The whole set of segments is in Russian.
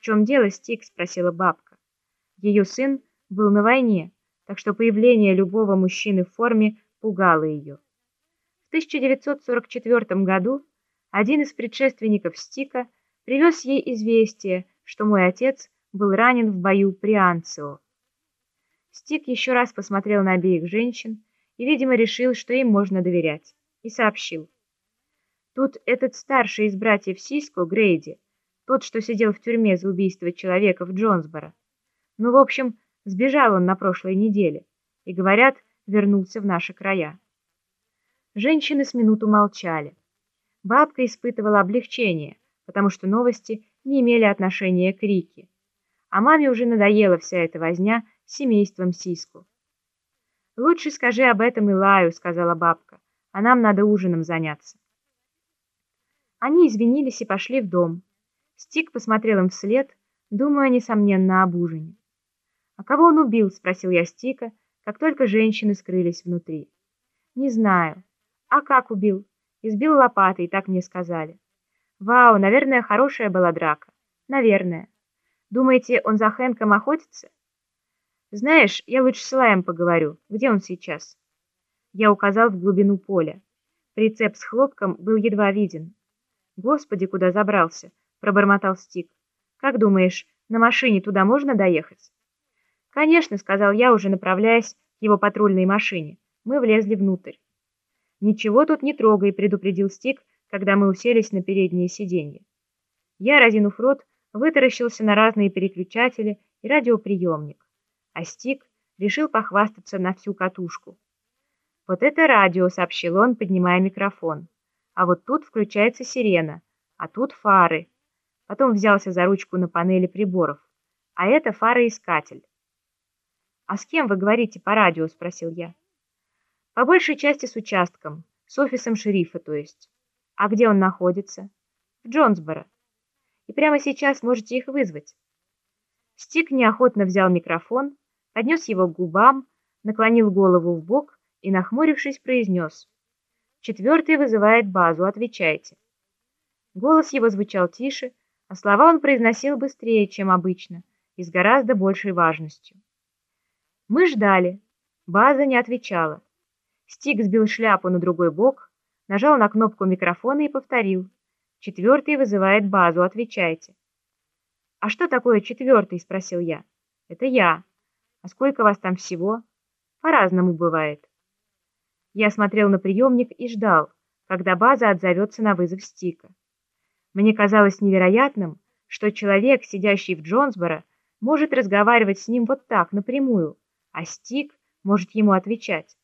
в чем дело, Стик?» — спросила бабка. Ее сын был на войне, так что появление любого мужчины в форме пугало ее. В 1944 году один из предшественников Стика привез ей известие, что мой отец был ранен в бою при Анцио. Стик еще раз посмотрел на обеих женщин и, видимо, решил, что им можно доверять, и сообщил. Тут этот старший из братьев Сиско, Грейди, тот, что сидел в тюрьме за убийство человека в Джонсборо. Ну, в общем, сбежал он на прошлой неделе и, говорят, вернулся в наши края. Женщины с минуту молчали. Бабка испытывала облегчение, потому что новости не имели отношения к Рике. А маме уже надоела вся эта возня с семейством Сиску. «Лучше скажи об этом Илаю», — сказала бабка, — «а нам надо ужином заняться». Они извинились и пошли в дом. Стик посмотрел им вслед, думая, несомненно, об ужине. «А кого он убил?» — спросил я Стика, как только женщины скрылись внутри. «Не знаю. А как убил?» «Избил лопатой, так мне сказали». «Вау, наверное, хорошая была драка». «Наверное. Думаете, он за Хэнком охотится?» «Знаешь, я лучше с Лаем поговорю. Где он сейчас?» Я указал в глубину поля. Прицеп с хлопком был едва виден. «Господи, куда забрался!» — пробормотал Стик. «Как думаешь, на машине туда можно доехать?» «Конечно», — сказал я, уже направляясь к его патрульной машине. Мы влезли внутрь. «Ничего тут не трогай», — предупредил Стик, когда мы уселись на переднее сиденье. Я, разинув рот, вытаращился на разные переключатели и радиоприемник, а Стик решил похвастаться на всю катушку. «Вот это радио», — сообщил он, поднимая микрофон. «А вот тут включается сирена, а тут фары». Потом взялся за ручку на панели приборов. «А это фароискатель». «А с кем вы говорите по радио?» – спросил я. «По большей части с участком, с офисом шерифа, то есть. А где он находится?» «В Джонсборо. И прямо сейчас можете их вызвать». Стик неохотно взял микрофон, поднес его к губам, наклонил голову в бок и, нахмурившись, произнес. «Четвертый вызывает базу, отвечайте». Голос его звучал тише, а слова он произносил быстрее, чем обычно, и с гораздо большей важностью. Мы ждали. База не отвечала. Стик сбил шляпу на другой бок, нажал на кнопку микрофона и повторил. «Четвертый вызывает базу, отвечайте». «А что такое четвертый?» – спросил я. «Это я. А сколько вас там всего?» «По-разному бывает». Я смотрел на приемник и ждал, когда база отзовется на вызов Стика. Мне казалось невероятным, что человек, сидящий в Джонсборо, может разговаривать с ним вот так, напрямую, а Стик может ему отвечать.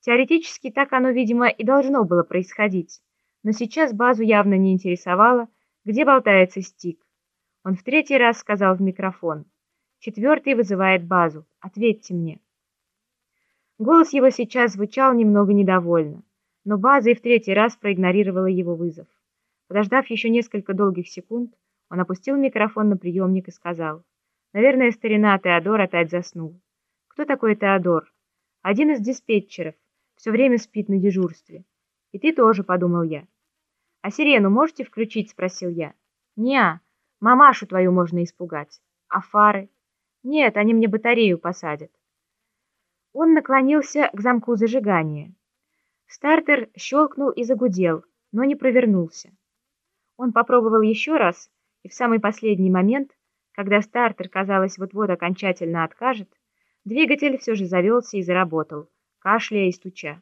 Теоретически так оно, видимо, и должно было происходить, но сейчас базу явно не интересовало, где болтается Стик. Он в третий раз сказал в микрофон. Четвертый вызывает базу. Ответьте мне. Голос его сейчас звучал немного недовольно, но база и в третий раз проигнорировала его вызов. Подождав еще несколько долгих секунд, он опустил микрофон на приемник и сказал, «Наверное, старина Теодор опять заснул». «Кто такой Теодор?» «Один из диспетчеров. Все время спит на дежурстве». «И ты тоже», — подумал я. «А сирену можете включить?» — спросил я. «Не, мамашу твою можно испугать. А фары?» «Нет, они мне батарею посадят». Он наклонился к замку зажигания. Стартер щелкнул и загудел, но не провернулся. Он попробовал еще раз, и в самый последний момент, когда стартер, казалось, вот-вот окончательно откажет, двигатель все же завелся и заработал, кашляя и стуча.